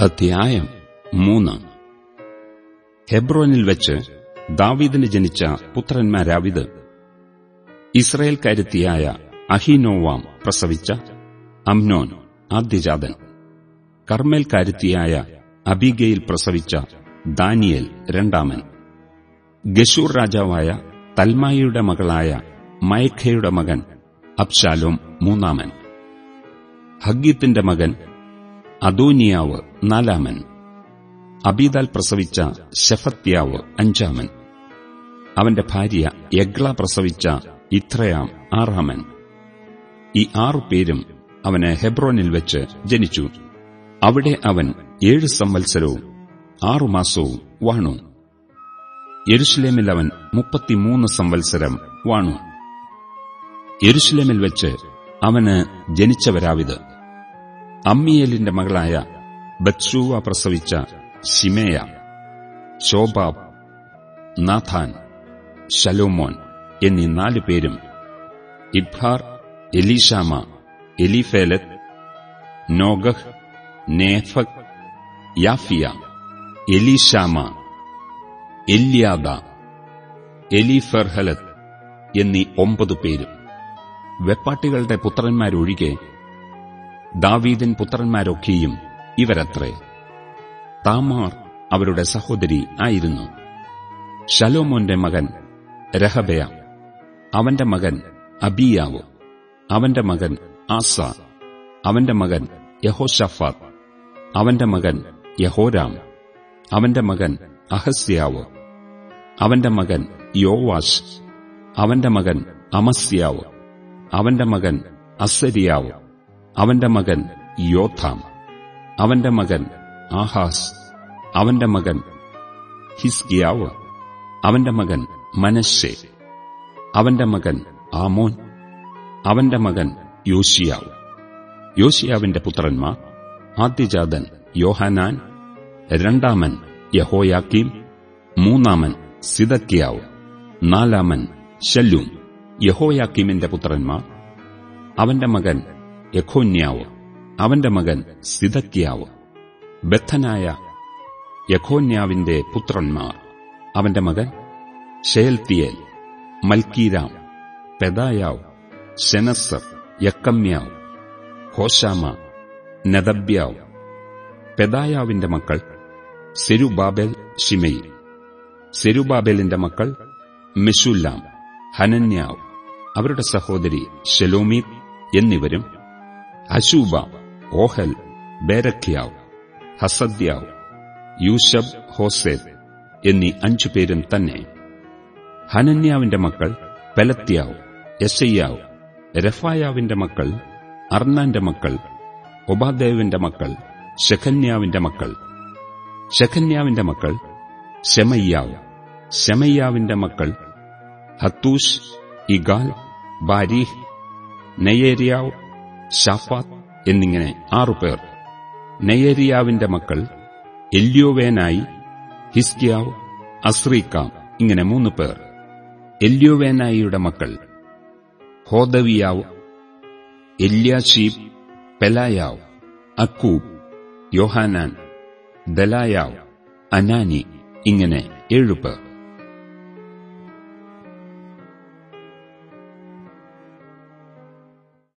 അധ്യായം മൂന്ന്. ഹെബ്രോനിൽ വെച്ച് ദാവീദിന് ജനിച്ച പുത്രന്മാരാവിത്. ഇസ്രയേൽക്കാരുത്തിയായ അഹിനോവാം പ്രസവിച്ച അംനോൻ ആദ്യജാതൻ. കർമ്മേൽക്കാരുത്തിയായ അബിഗയിൽ പ്രസവിച്ച ദാനിയേൽ രണ്ടാമൻ. ഗഷൂർ രാജാവായ തൽമായിയുടെ മകളായ മയഖയുടെ മകൻ അബ്ഷാലോം മൂന്നാമൻ. ഹഗീത്തിന്റെ മകൻ അദോനിയാവ് നാലാമൻ. അബീദാൽ പ്രസവിച്ച ഷെഫത്യാവ് അഞ്ചാമൻ. അവന്റെ ഭാര്യ യഗ്ല പ്രസവിച്ച ഇത്രയാം ആറാമൻ. ഈ ആറു പേരും അവന് ഹെബ്രോനിൽ വെച്ച് ജനിച്ചു. അവിടെ അവൻ ഏഴ് സംവത്സരവും ആറുമാസവും വാണു. യെരുഷലേമിൽ അവൻ മുപ്പത്തിമൂന്ന് സംവത്സരം വാണു. യെരുഷലേമിൽ വെച്ച് അവന് ജനിച്ചവരാവിത്. അമ്മിയേലിന്റെ മകളായ ബത്സൂവ പ്രസവിച്ച ഷിമേയ ശോബാബ് നാഥാൻ ശലോമോൻ എന്നീ നാലു പേരും ഇബ്ഹാർ എലീഷാമ എലിഫേലത്ത് നോഗഹ് നേഫക് യാഫിയ എലീഷാമ എല്യാദ എലിഫെർഹലത്ത് എന്നീ ഒമ്പത് പേരും വെപ്പാട്ടികളുടെ പുത്രന്മാരൊഴികെ ദാവീദിൻ പുത്രന്മാരൊക്കെയും ഇവരത്രേ. താമാർ അവരുടെ സഹോദരി ആയിരുന്നു. ശലോമോന്റെ മകൻ രഹബയ അവന്റെ മകൻ അബിയാവ് അവന്റെ മകൻ ആസ അവന്റെ മകൻ യഹോഷഫാത്ത് അവന്റെ മകൻ യഹോരാം അവന്റെ മകൻ അഹസ്യാവ് അവന്റെ മകൻ യോവാഷ് അവന്റെ മകൻ അമസ്യാവ് അവന്റെ മകൻ അസരിയാവ് അവന്റെ മകൻ യോഥാം അവന്റെ മകൻ ആഹാസ് അവന്റെ മകൻ ഹിസ്കിയാവ് അവന്റെ മകൻ മനശ്ശെ അവന്റെ മകൻ ആമോൻ അവന്റെ മകൻ യോശിയാവ്. യോശിയാവിന്റെ പുത്രന്മാർ ആദ്യജാതൻ യോഹനാൻ രണ്ടാമൻ യഹോയാക്കീം മൂന്നാമൻ സിദക്കിയാവ് നാലാമൻ ശല്ലൂം. യഹോയാക്കീമിന്റെ പുത്രന്മാർ അവന്റെ മകൻ യഖോന്യാവ്. അവന്റെ മകൻ സിദക്കിയാവ്. ബദ്ധനായ യഖോന്യാവിന്റെ പുത്രന്മാർ. അവന്റെ മകൻ ഷെയൽത്തിയേൽ മൽക്കീരാം പെദായാവ് ഷെനസർ യക്കമ്യാവ് ഹോഷാമ നദബ്യാവ് പെദായാവിന്റെ മക്കൾ സെരുബാബേൽ ഷിമയി സെരുബാബേലിന്റെ മക്കൾ മെഷുല്ലാം ഹനന്യാവ്. അവരുടെ സഹോദരി ഷെലോമീത് എന്നിവരും അശൂബ ഓഹൽ ബേരഖ്യാവ് ഹസദ്യാവ് യൂഷബ് ഹോസേദ് എന്നീ അഞ്ചു പേരും തന്നെ. ഹനന്യാവിന്റെ മക്കൾ പെലത്യാവ് യശയ്യാവ് രഫായാവിന്റെ മക്കൾ അർണാന്റെ മക്കൾ ഒബാദേവിന്റെ മക്കൾ ഷെഖന്യാവിന്റെ മക്കൾ. ഷെഖന്യാവിന്റെ മക്കൾ ശമയ്യാവ്. ശമയ്യാവിന്റെ മക്കൾ ഹത്തൂഷ് ഇഗാൽ ബാരീഹ് നെയേരിയാവ് ഷാഫാത്ത് എന്നിങ്ങനെ ആറുപേർ. നെയേരിയാവിന്റെ മക്കൾ എല്യോവേനായി ഹിസ്കിയാവ് അസ്രീക്കാം ഇങ്ങനെ മൂന്ന് പേർ എല്യോവേനായിയുടെ മക്കൾ ഹോദവിയാവ് എല്യാഷീബ് പെലായാവ് അക്കൂബ് യോഹാനാൻ ദലായാവ് അനാനി ഇങ്ങനെ ഏഴുപേർ.